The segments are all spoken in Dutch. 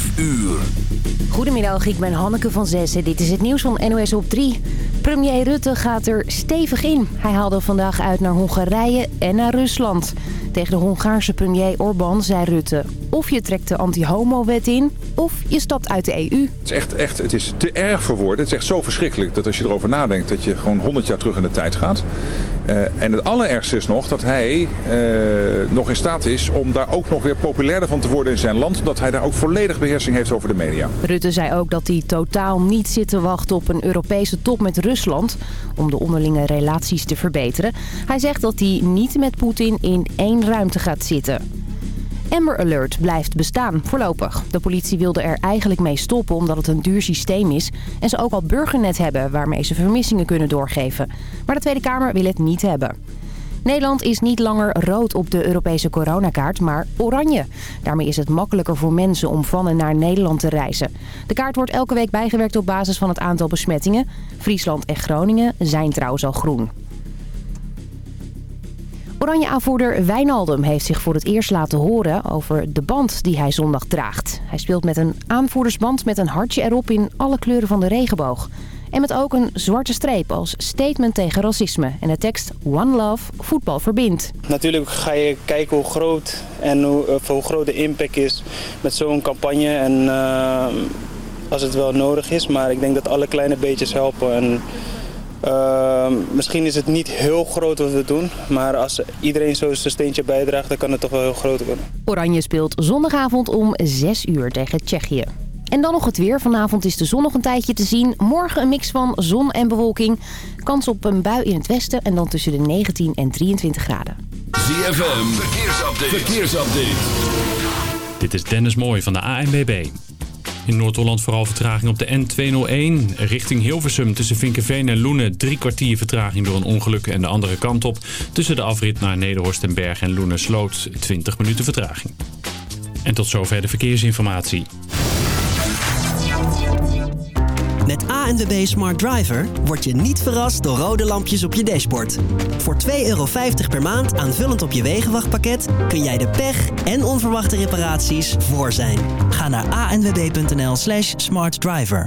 5 uur. Goedemiddag, ik ben Hanneke van Zessen. Dit is het nieuws van NOS op 3. Premier Rutte gaat er stevig in. Hij haalde vandaag uit naar Hongarije en naar Rusland. Tegen de Hongaarse premier Orbán zei Rutte... of je trekt de anti-homo-wet in, of je stapt uit de EU. Het is echt, echt het is te erg voor woorden. Het is echt zo verschrikkelijk dat als je erover nadenkt... dat je gewoon 100 jaar terug in de tijd gaat. Uh, en het allerergste is nog dat hij uh, nog in staat is om daar ook nog weer populairder van te worden in zijn land. Dat hij daar ook volledig beheersing heeft over de media. Rutte zei ook dat hij totaal niet zit te wachten op een Europese top met Rusland... om de onderlinge relaties te verbeteren. Hij zegt dat hij niet met Poetin in één ruimte gaat zitten. Amber Alert blijft bestaan, voorlopig. De politie wilde er eigenlijk mee stoppen omdat het een duur systeem is... en ze ook al Burgernet hebben waarmee ze vermissingen kunnen doorgeven. Maar de Tweede Kamer wil het niet hebben. Nederland is niet langer rood op de Europese coronakaart, maar oranje. Daarmee is het makkelijker voor mensen om van en naar Nederland te reizen. De kaart wordt elke week bijgewerkt op basis van het aantal besmettingen. Friesland en Groningen zijn trouwens al groen. Oranje-aanvoerder Wijnaldum heeft zich voor het eerst laten horen over de band die hij zondag draagt. Hij speelt met een aanvoerdersband met een hartje erop in alle kleuren van de regenboog. En met ook een zwarte streep als statement tegen racisme. En de tekst One Love voetbal verbindt. Natuurlijk ga je kijken hoe groot en hoe, hoe groot de impact is met zo'n campagne. En uh, als het wel nodig is. Maar ik denk dat alle kleine beetjes helpen. En, uh, misschien is het niet heel groot wat we doen. Maar als iedereen zo zijn steentje bijdraagt, dan kan het toch wel heel groot worden. Oranje speelt zondagavond om 6 uur tegen Tsjechië. En dan nog het weer. Vanavond is de zon nog een tijdje te zien. Morgen een mix van zon en bewolking. Kans op een bui in het westen en dan tussen de 19 en 23 graden. ZFM, verkeersupdate. verkeersupdate. Dit is Dennis Mooij van de ANBB. In Noord-Holland vooral vertraging op de N201 richting Hilversum. Tussen Vinkenveen en Loenen drie kwartier vertraging door een ongeluk en de andere kant op. Tussen de afrit naar Nederhorst en Berg en Loenen Sloot 20 minuten vertraging. En tot zover de verkeersinformatie. Met ANWB Smart Driver word je niet verrast door rode lampjes op je dashboard. Voor 2,50 euro per maand aanvullend op je wegenwachtpakket kun jij de pech en onverwachte reparaties voor zijn. Ga naar anwb.nl slash smartdriver.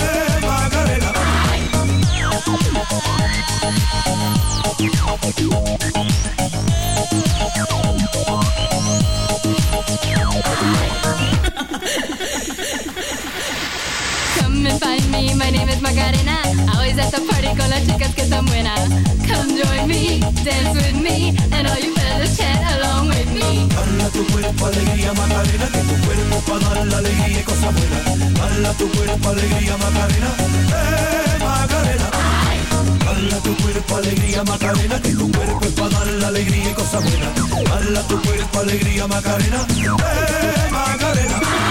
con las chicas que están buenas. Come join me, dance with me, and all you fellas chat along with me. Dala tu cuerpo alegría Macarena, que tu cuerpo para dar la alegría y cosas buenas. Dala tu cuerpo alegría Macarena, eh Macarena. Dala tu cuerpo alegría Macarena, que tu cuerpo es para dar la alegría y cosas buenas. Dala tu cuerpo alegría Macarena, eh Macarena.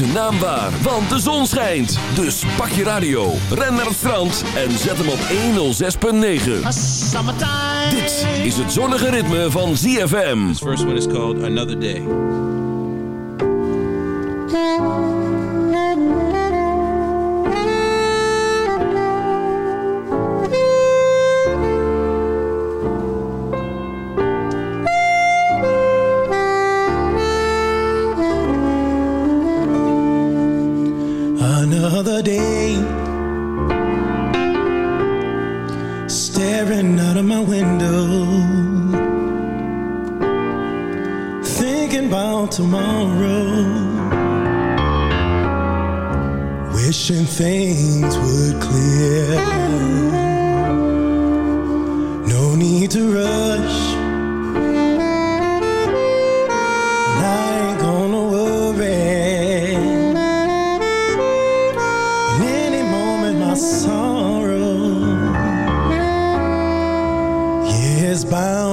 zijn naam waar, want de zon schijnt. Dus pak je radio, ren naar het strand en zet hem op 106.9. Dit is het zonnige ritme van ZFM. This first one is called Another Day.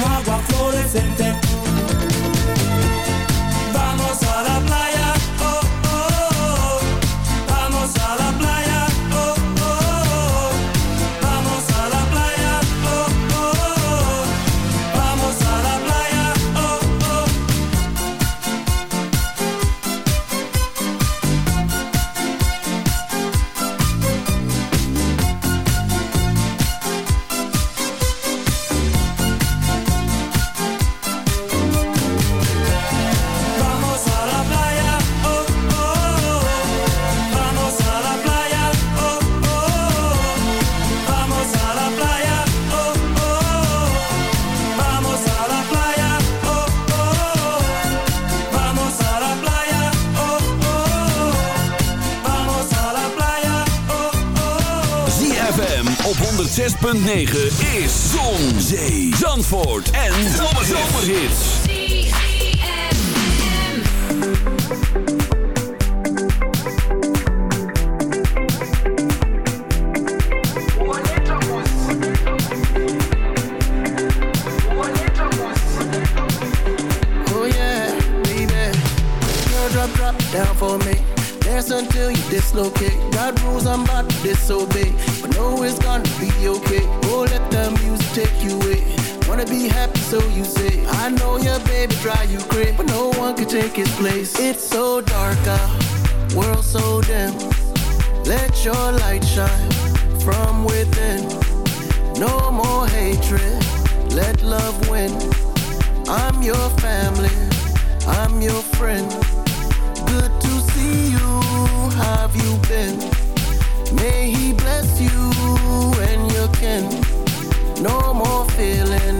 Sino agua fluorescente. Feeling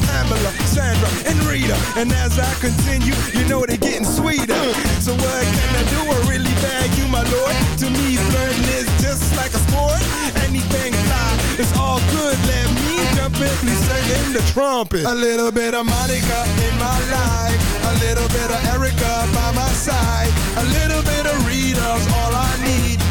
and Rita. And as I continue, you know they're getting sweeter. So what can I do? I really bag you, my lord. To me, flirting is just like a sport. Anything fly, it's all good. Let me jump in, please in the trumpet. A little bit of Monica in my life. A little bit of Erica by my side. A little bit of Rita's all I need.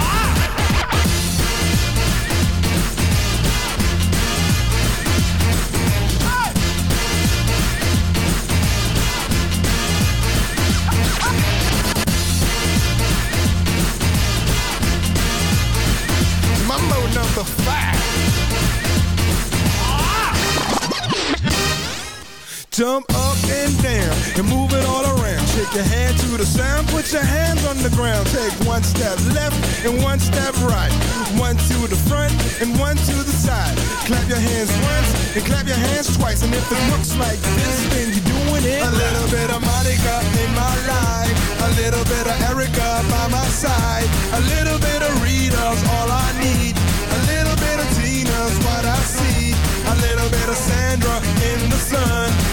Jump up and down and move it all around. Shake your hand to the sound, put your hands on the ground. Take one step left and one step right. One to the front and one to the side. Clap your hands once and clap your hands twice. And if it looks like this, then you're doing it. A little bit of Monica in my life. A little bit of Erica by my side. A little bit of Rita's all I need.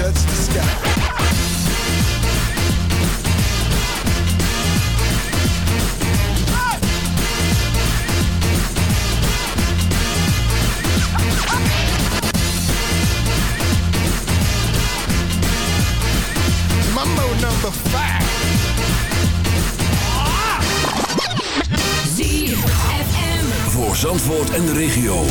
touch Voor Zandvoort en de regio.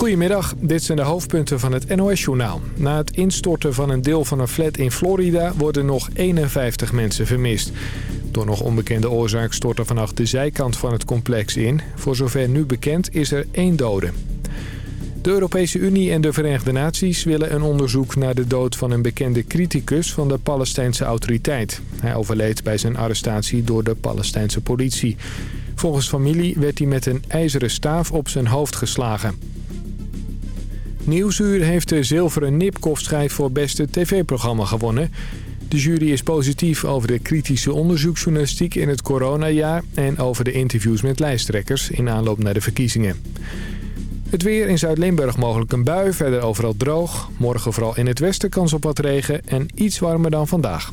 Goedemiddag, dit zijn de hoofdpunten van het NOS-journaal. Na het instorten van een deel van een flat in Florida worden nog 51 mensen vermist. Door nog onbekende oorzaak stortte vannacht de zijkant van het complex in. Voor zover nu bekend is er één dode. De Europese Unie en de Verenigde Naties willen een onderzoek naar de dood van een bekende criticus van de Palestijnse autoriteit. Hij overleed bij zijn arrestatie door de Palestijnse politie. Volgens familie werd hij met een ijzeren staaf op zijn hoofd geslagen. Nieuwsuur heeft de zilveren Nipkoff-schijf voor beste tv-programma gewonnen. De jury is positief over de kritische onderzoeksjournalistiek in het coronajaar... en over de interviews met lijsttrekkers in aanloop naar de verkiezingen. Het weer in Zuid-Limburg mogelijk een bui, verder overal droog. Morgen vooral in het westen kans op wat regen en iets warmer dan vandaag.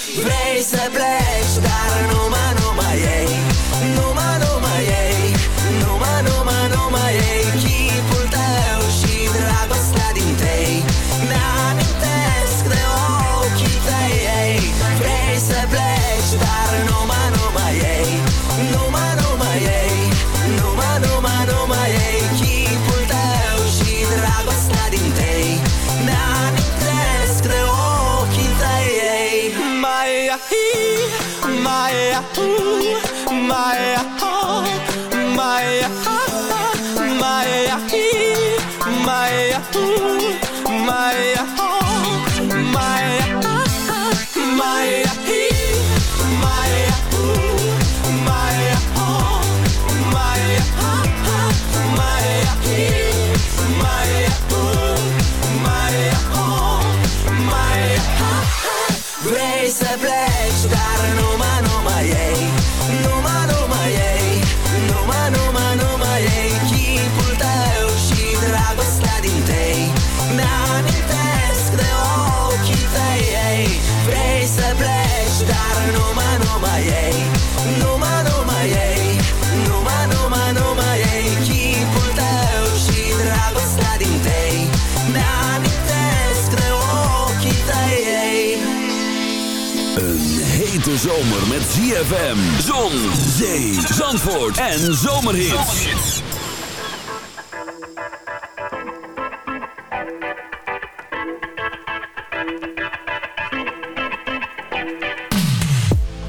Vrei să pleci Dar numai, numai ei Numai, numai ei Numai, numai, numai ei mai met ZFM, Zon, Zee, Zandvoort en zomerhit.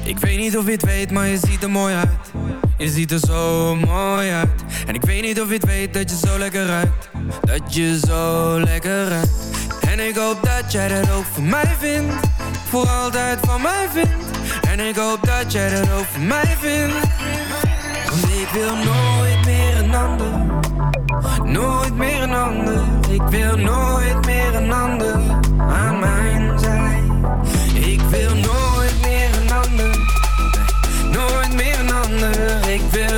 Ik weet niet of je het weet, maar je ziet er mooi uit. Je ziet er zo mooi uit. En ik weet niet of je het weet dat je zo lekker ruikt. Dat je zo lekker ruikt. En ik hoop dat jij dat ook voor mij vindt. Voor altijd van mij vindt en ik hoop dat jij dat over mij vindt. Want ik wil nooit meer een ander. Nooit meer een ander. Ik wil nooit meer een ander Aan mijn zij. Ik wil nooit meer een ander. Nooit meer een ander. Ik wil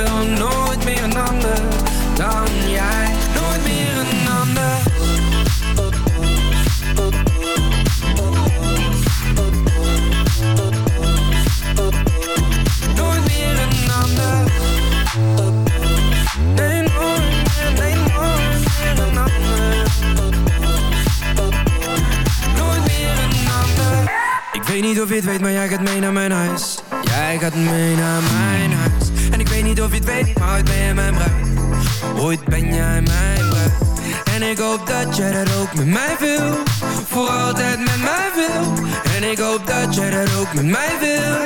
dat jij dat ook met mij wil. Voor altijd met mij wil. En ik hoop dat jij dat ook met mij wil.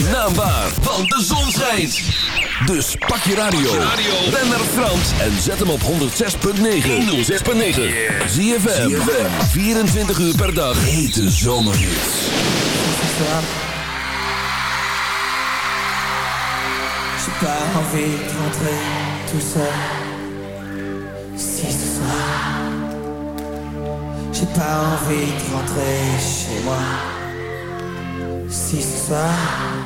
zijn naam waar, want de zon schijnt. Dus pak je radio, ben naar Frans en zet hem op 106.9. 106.9. Zie je 24 uur per dag. Hete zomerhits. De rentrer tout seul. Si ce soir, j'ai pas envie de rentrer chez moi. Si ce soir.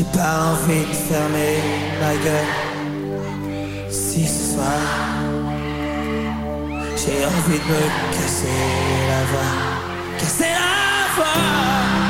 J'ai pas envie de fermer ma gueule. Si ce soir J'ai envie de me casser la voix. Casser la voix.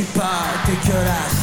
c'est pas dégueulasse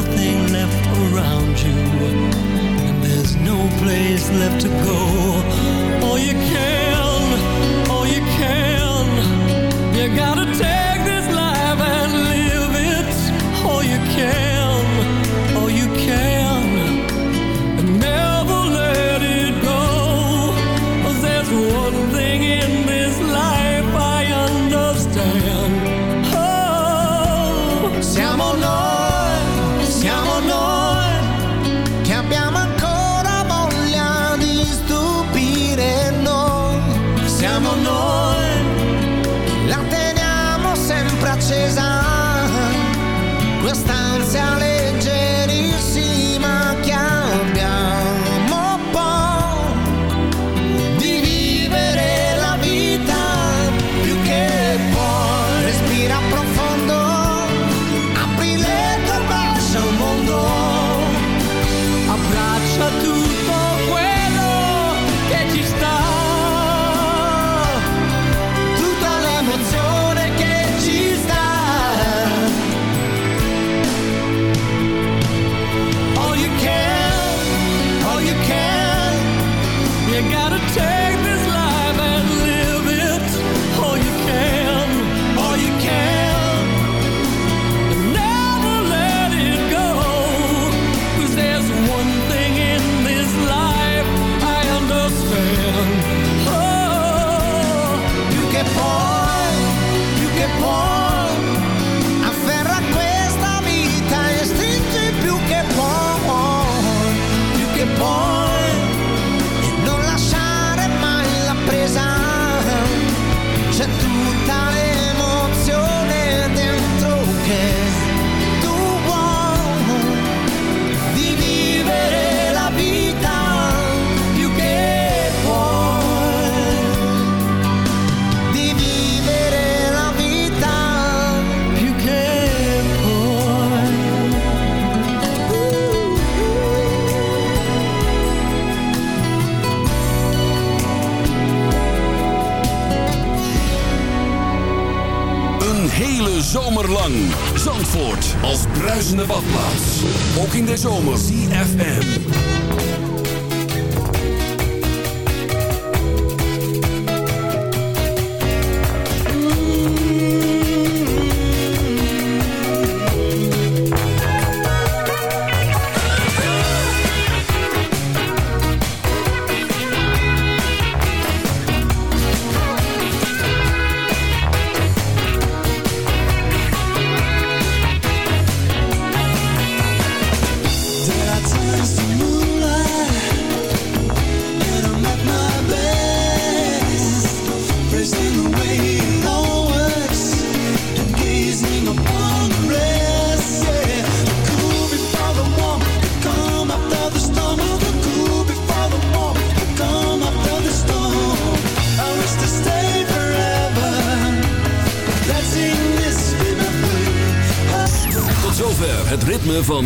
nothing left around you. And there's no place left to go. All you can, all you can. You gotta zomer. ZFM.